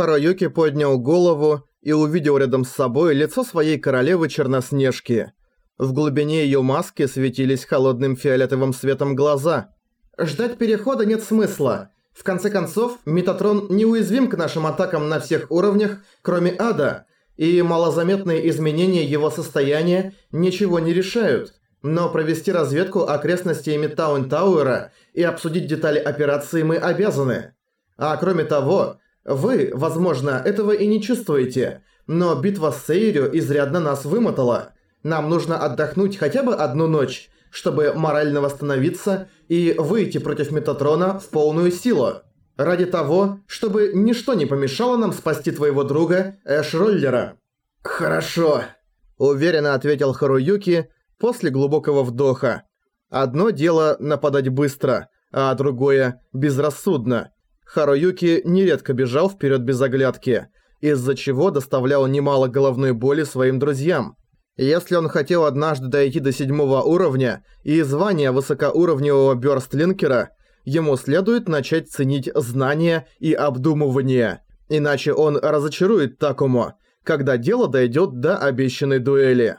Харуюки поднял голову и увидел рядом с собой лицо своей королевы Черноснежки. В глубине её маски светились холодным фиолетовым светом глаза. «Ждать перехода нет смысла. В конце концов, Метатрон неуязвим к нашим атакам на всех уровнях, кроме ада, и малозаметные изменения его состояния ничего не решают. Но провести разведку окрестностей Метаун Тауэра и обсудить детали операции мы обязаны. А кроме того, вы, возможно, этого и не чувствуете, но битва с Сейрю изрядно нас вымотала. Нам нужно отдохнуть хотя бы одну ночь, чтобы морально восстановиться и выйти против Метатрона в полную силу. Ради того, чтобы ничто не помешало нам спасти твоего друга Эш Роллера. «Хорошо», – уверенно ответил Харуюки после глубокого вдоха. Одно дело нападать быстро, а другое – безрассудно. Харуюки нередко бежал вперед без оглядки, из-за чего доставлял немало головной боли своим друзьям. Если он хотел однажды дойти до седьмого уровня и звания высокоуровневого бёрстлинкера, ему следует начать ценить знания и обдумывание, иначе он разочарует Такому, когда дело дойдет до обещанной дуэли.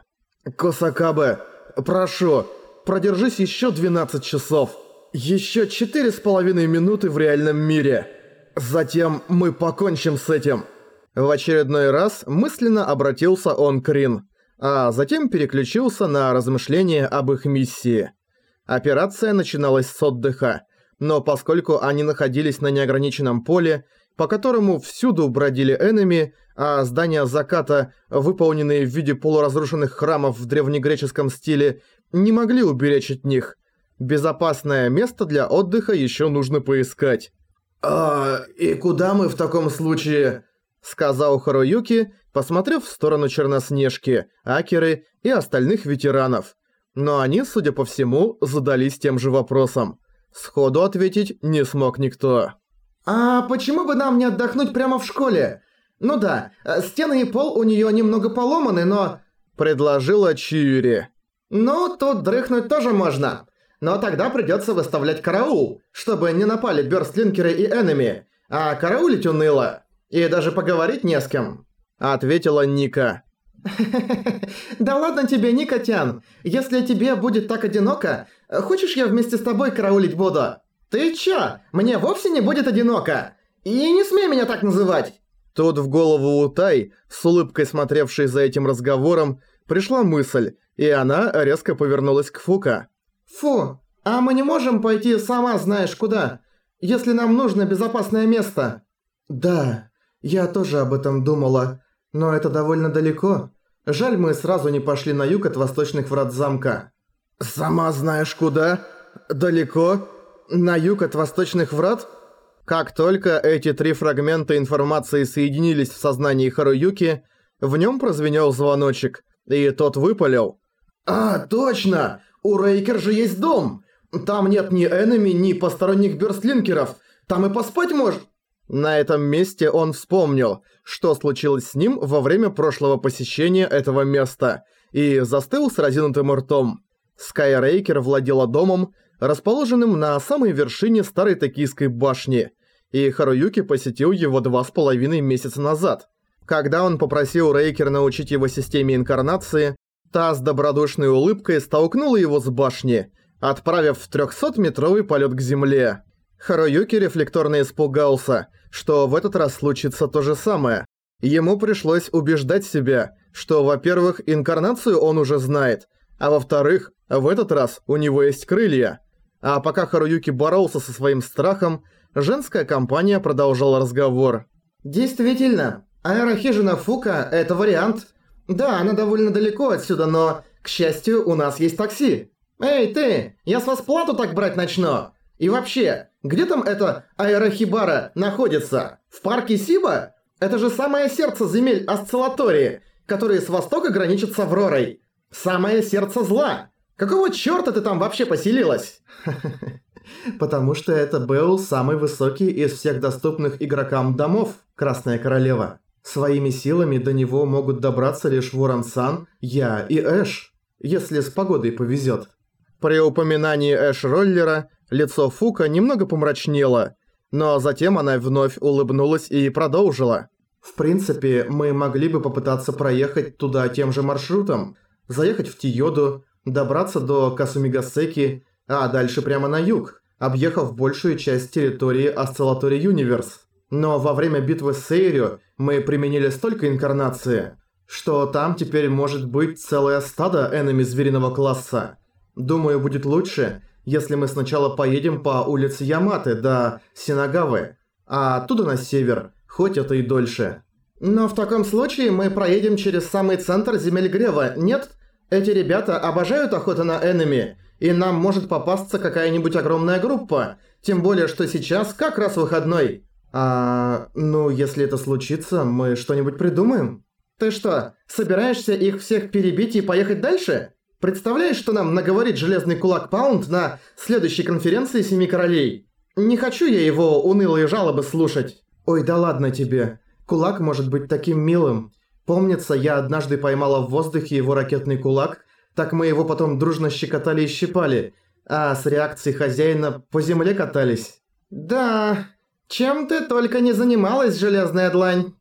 «Косакабе, прошу, продержись еще 12 часов. Еще четыре с половиной минуты в реальном мире. Затем мы покончим с этим». В очередной раз мысленно обратился он к Рин, а затем переключился на размышления об их миссии. Операция начиналась с отдыха, но поскольку они находились на неограниченном поле, по которому всюду бродили энеми, а здания заката, выполненные в виде полуразрушенных храмов в древнегреческом стиле, не могли уберечь от них. Безопасное место для отдыха еще нужно поискать. «А, и куда мы в таком случае?» Сказал Харуюки, посмотрев в сторону Черноснежки, Акеры и остальных ветеранов. Но они, судя по всему, задались тем же вопросом. Сходу ответить не смог никто. «А почему бы нам не отдохнуть прямо в школе? Ну да, э, стены и пол у неё немного поломаны, но...» Предложила Чиури. «Ну, тут дрыхнуть тоже можно. Но тогда придётся выставлять караул, чтобы не напали бёрстлинкеры и энеми. А караулить уныло. И даже поговорить не с кем». Ответила Ника. «Да ладно тебе, Никотян. Если тебе будет так одиноко, хочешь я вместе с тобой караулить буду?» «Ты чё? Мне вовсе не будет одиноко! И не смей меня так называть!» Тут в голову Утай, с улыбкой смотревшей за этим разговором, пришла мысль, и она резко повернулась к Фука. «Фу, а мы не можем пойти сама знаешь куда, если нам нужно безопасное место?» «Да, я тоже об этом думала, но это довольно далеко. Жаль, мы сразу не пошли на юг от восточных врат замка». «Сама знаешь куда? Далеко?» На юг от восточных врат? Как только эти три фрагмента информации соединились в сознании Харуюки, в нем прозвенел звоночек, и тот выпалил. «А, точно! У Рейкер же есть дом! Там нет ни энеми, ни посторонних бёрстлинкеров! Там и поспать можешь!» На этом месте он вспомнил, что случилось с ним во время прошлого посещения этого места, и застыл с разинутым ртом. Скайрейкер владела домом, расположенным на самой вершине старой токийской башни, и Харуюки посетил его два с половиной месяца назад. Когда он попросил Рейкер научить его системе инкарнации, та с добродушной улыбкой столкнула его с башни, отправив в 300-метровый полет к земле. Харуюки рефлекторно испугался, что в этот раз случится то же самое. Ему пришлось убеждать себя, что, во-первых, инкарнацию он уже знает, а во-вторых, в этот раз у него есть крылья. А пока Харуюки боролся со своим страхом, женская компания продолжала разговор. «Действительно, аэрохижина Фука – это вариант. Да, она довольно далеко отсюда, но, к счастью, у нас есть такси. Эй, ты, я с вас плату так брать начну. И вообще, где там эта аэрохибара находится? В парке Сиба? Это же самое сердце земель Осциллатории, которые с востока граничат с Авророй. Самое сердце зла. Какого чёрта ты там вообще поселилась? Потому что это был самый высокий из всех доступных игрокам домов, Красная Королева. Своими силами до него могут добраться лишь Ворон-сан, я и Эш, если с погодой повезет. При упоминании Эш-роллера лицо Фука немного помрачнело, Но затем она вновь улыбнулась и продолжила. В принципе, мы могли бы попытаться проехать туда тем же маршрутом, заехать в Тиоду, добраться до Касумигасеки, а дальше прямо на юг, объехав большую часть территории Осциллатори Юниверс. Но во время битвы с Сейрю мы применили столько инкарнации, что там теперь может быть целое стадо энеми звериного класса. Думаю, будет лучше, если мы сначала поедем по улице Яматы до Синагавы, а оттуда на север, хоть это и дольше. Но в таком случае мы проедем через самый центр земель Грева, нет? Эти ребята обожают охоту на энеми, и нам может попасться какая-нибудь огромная группа, тем более, что сейчас как раз выходной. А, ну, если это случится, мы что-нибудь придумаем? Ты что, собираешься их всех перебить и поехать дальше? Представляешь, что нам наговорит Железный Кулак Паунд на следующей конференции Семи Королей? Не хочу я его унылые жалобы слушать. Ой, да ладно тебе. Кулак может быть таким милым. Помнится, я однажды поймала в воздухе его ракетный кулак, так мы его потом дружно щекотали и щипали, а с реакцией хозяина по земле катались. Да, чем ты только не занималась, Железная Длань?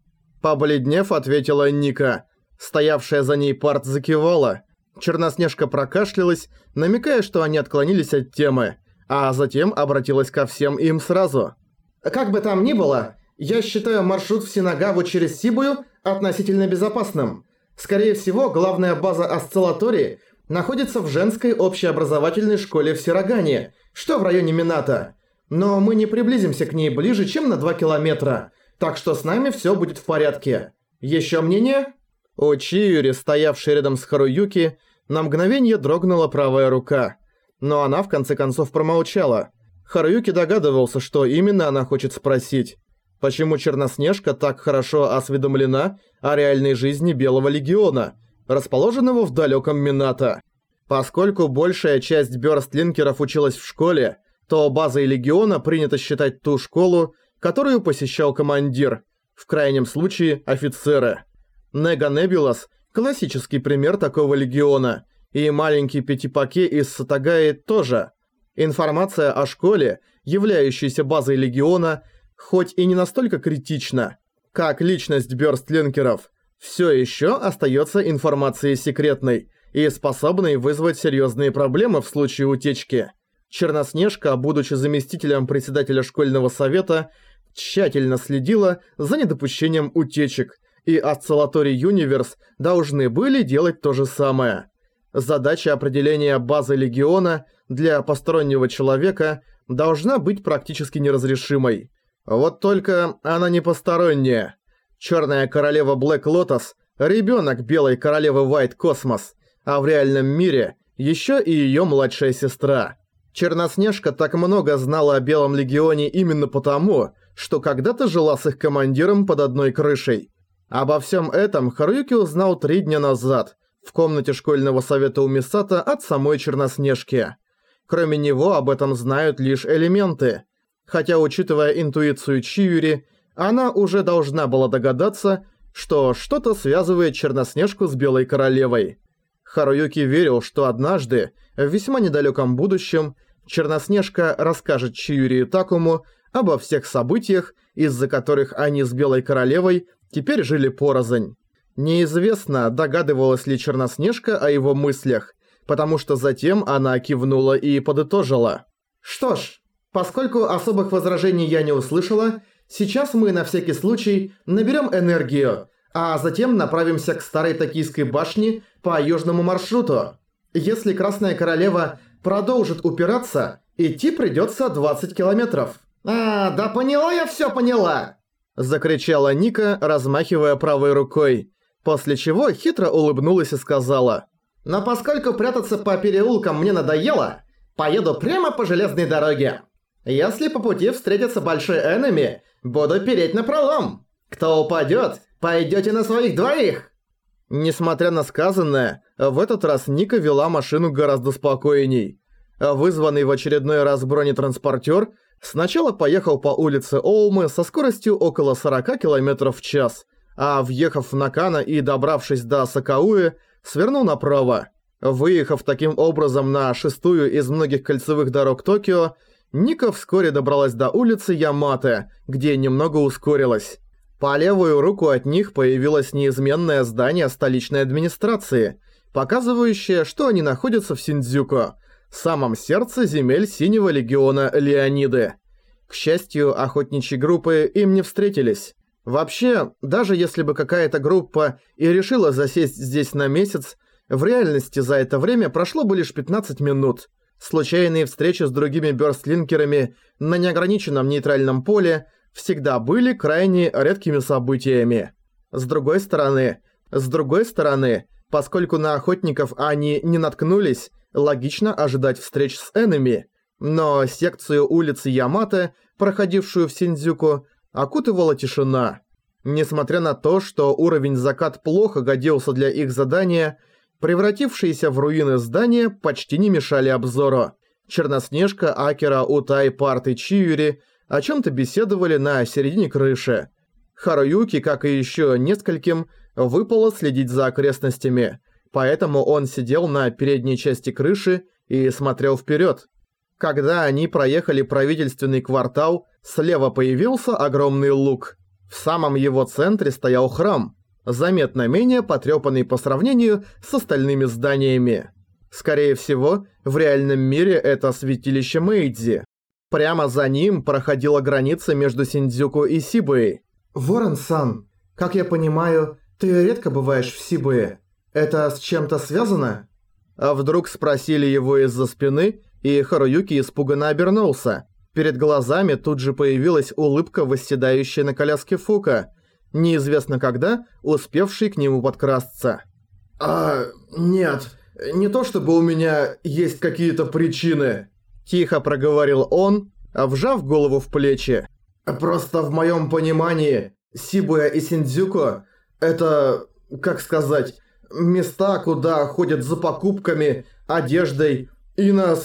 Побледнев, ответила Ника. Стоявшая за ней парт закивала. Черноснежка прокашлялась, намекая, что они отклонились от темы, а затем обратилась ко всем им сразу. «Как бы там ни было, я считаю маршрут в Синагаву через Сибую относительно безопасным. Скорее всего, главная база осциллатории находится в женской общеобразовательной школе в Сирогане, что в районе Мината. Но мы не приблизимся к ней ближе, чем на 2 километра, так что с нами все будет в порядке. Еще мнение?» У Чиюри, стоявшей рядом с Харуюки, на мгновение дрогнула правая рука. Но она в конце концов промолчала. Харуюки догадывался, что именно она хочет спросить. Почему Черноснежка так хорошо осведомлена о реальной жизни Белого Легиона, расположенного в далеком Минато? Поскольку большая часть бёрстлинкеров училась в школе, то базой Легиона принято считать ту школу, которую посещал командир, в крайнем случае офицеры. Нега Небулас – классический пример такого легиона, и маленький Пятипаке из Сатагаи тоже. Информация о школе, являющейся базой легиона, хоть и не настолько критична, как личность бёрстлинкеров, все еще остается информацией секретной и способной вызвать серьезные проблемы в случае утечки. Черноснежка, будучи заместителем председателя школьного совета, тщательно следила за недопущением утечек – и Oscillatory Universe должны были делать то же самое. Задача определения базы Легиона для постороннего человека должна быть практически неразрешимой. Вот только она не посторонняя. Черная королева Black Lotus – ребенок белой королевы White Cosmos, а в реальном мире еще и ее младшая сестра. Черноснежка так много знала о Белом Легионе именно потому, что когда-то жила с их командиром под одной крышей – Обо всем этом Харуюки узнал три дня назад в комнате школьного совета у Мисата от самой Черноснежки. Кроме него об этом знают лишь элементы. Хотя, учитывая интуицию Чиюри, она уже должна была догадаться, что что-то связывает Черноснежку с Белой Королевой. Харуюки верил, что однажды, в весьма недалеком будущем, Черноснежка расскажет Чиюри и Такому обо всех событиях, из-за которых они с Белой Королевой теперь жили порознь. Неизвестно, догадывалась ли Черноснежка о его мыслях, потому что затем она кивнула и подытожила. «Что ж, поскольку особых возражений я не услышала, сейчас мы на всякий случай наберем энергию, а затем направимся к старой токийской башне по южному маршруту. Если Красная Королева продолжит упираться, идти придется 20 километров». «А, да поняла я все поняла!» Закричала Ника, размахивая правой рукой, после чего хитро улыбнулась и сказала. «Но поскольку прятаться по переулкам мне надоело, поеду прямо по железной дороге. Если по пути встретится большой энеми, буду переть на пролом. Кто упадет, пойдете на своих двоих». Несмотря на сказанное, в этот раз Ника вела машину гораздо спокойней. Вызванный в очередной раз бронетранспортер Сначала поехал по улице Оумы со скоростью около 40 км в час, а въехав в Накана и добравшись до Сакауи, свернул направо. Выехав таким образом на шестую из многих кольцевых дорог Токио, Ника вскоре добралась до улицы Ямате, где немного ускорилась. По левую руку от них появилось неизменное здание столичной администрации, показывающее, что они находятся в Синдзюко, самом сердце земель Синего Легиона Леониды. К счастью, охотничьи группы им не встретились. Вообще, даже если бы какая-то группа и решила засесть здесь на месяц, в реальности за это время прошло бы лишь 15 минут – Случайные встречи с другими бёрстлинкерами на неограниченном нейтральном поле всегда были крайне редкими событиями. С другой стороны, с другой стороны, поскольку на охотников они не наткнулись, логично ожидать встреч с энеми. Но секцию улицы Ямато, проходившую в Синдзюку, окутывала тишина. Несмотря на то, что уровень закат плохо годился для их задания, Превратившиеся в руины здания почти не мешали обзору. Черноснежка, Акера, Утай, Парт и Чиюри о чем-то беседовали на середине крыши. Харуюки, как и еще нескольким, выпало следить за окрестностями, поэтому он сидел на передней части крыши и смотрел вперед. Когда они проехали правительственный квартал, слева появился огромный луг. В самом его центре стоял храм – заметно менее потрепанный по сравнению с остальными зданиями. Скорее всего, в реальном мире это святилище Мэйдзи. Прямо за ним проходила граница между Синдзюку и Сибуей. «Ворон-сан, как я понимаю, ты редко бываешь в Сибуе. Это с чем-то связано?» А вдруг спросили его из-за спины, и Харуюки испуганно обернулся. Перед глазами тут же появилась улыбка, восседающая на коляске Фука – неизвестно когда, успевший к нему подкрасться. «А, нет, не то чтобы у меня есть какие-то причины», – тихо проговорил он, вжав голову в плечи. «Просто в моем понимании Сибуя и Синдзюко – это, как сказать, места, куда ходят за покупками, одеждой и на,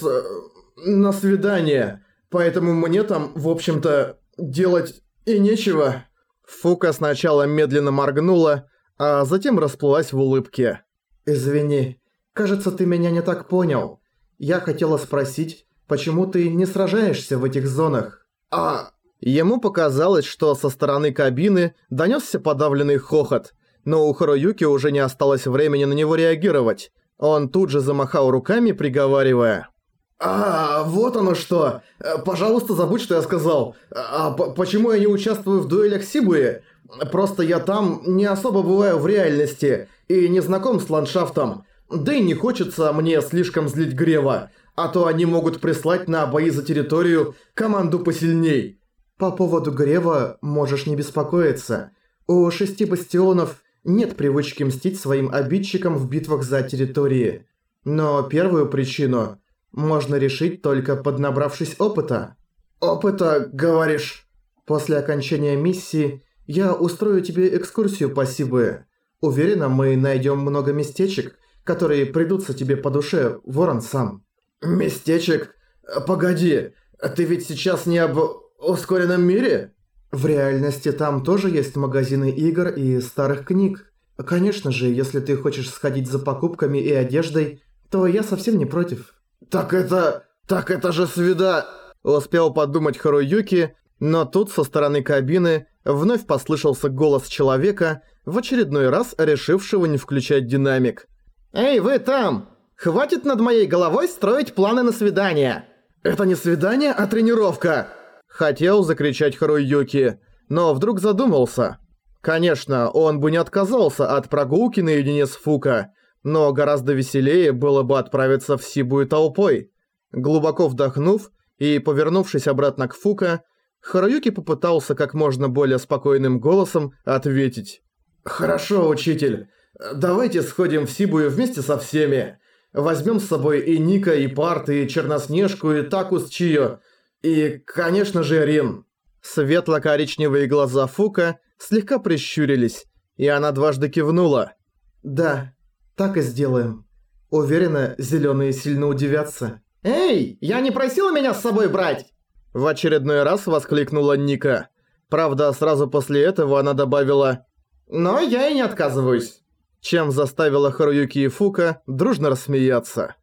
на свидание, поэтому мне там, в общем-то, делать и нечего». Фука сначала медленно моргнула, а затем расплылась в улыбке. «Извини, кажется, ты меня не так понял. Я хотела спросить, почему ты не сражаешься в этих зонах?» «А...» Ему показалось, что со стороны кабины донёсся подавленный хохот, но у Харуюки уже не осталось времени на него реагировать. Он тут же замахал руками, приговаривая. «А, вот оно что! Пожалуйста, забудь, что я сказал. А почему я не участвую в дуэлях Сибуи? Просто я там не особо бываю в реальности и не знаком с ландшафтом. Да и не хочется мне слишком злить Грева, а то они могут прислать на бои за территорию команду посильней». «По поводу Грева можешь не беспокоиться. У шести бастионов нет привычки мстить своим обидчикам в битвах за территории. Но первую причину – можно решить только поднабравшись опыта. Опыта, говоришь? После окончания миссии я устрою тебе экскурсию по Сибуе. Уверена, мы найдем много местечек, которые придутся тебе по душе, Ворон сам. Местечек? Погоди, ты ведь сейчас не об ускоренном мире? В реальности там тоже есть магазины игр и старых книг. Конечно же, если ты хочешь сходить за покупками и одеждой, то я совсем не против. «Так это... так это же свида...» Успел подумать Харуюки, но тут со стороны кабины вновь послышался голос человека, в очередной раз решившего не включать динамик. «Эй, вы там! Хватит над моей головой строить планы на свидание!» «Это не свидание, а тренировка!» Хотел закричать Харуюки, но вдруг задумался. Конечно, он бы не отказался от прогулки наедине с Фука, но гораздо веселее было бы отправиться в Сибую толпой. Глубоко вдохнув и повернувшись обратно к Фука, Харуюки попытался как можно более спокойным голосом ответить. «Хорошо, учитель. Давайте сходим в Сибую вместе со всеми. Возьмем с собой и Ника, и Парт, и Черноснежку, и Таку с Чио, и, конечно же, Рин». Светло-коричневые глаза Фука слегка прищурились, и она дважды кивнула. «Да, так и сделаем. Уверена, зеленые сильно удивятся. «Эй, я не просила меня с собой брать!» В очередной раз воскликнула Ника. Правда, сразу после этого она добавила «Но я и не отказываюсь», чем заставила Харуюки и Фука дружно рассмеяться.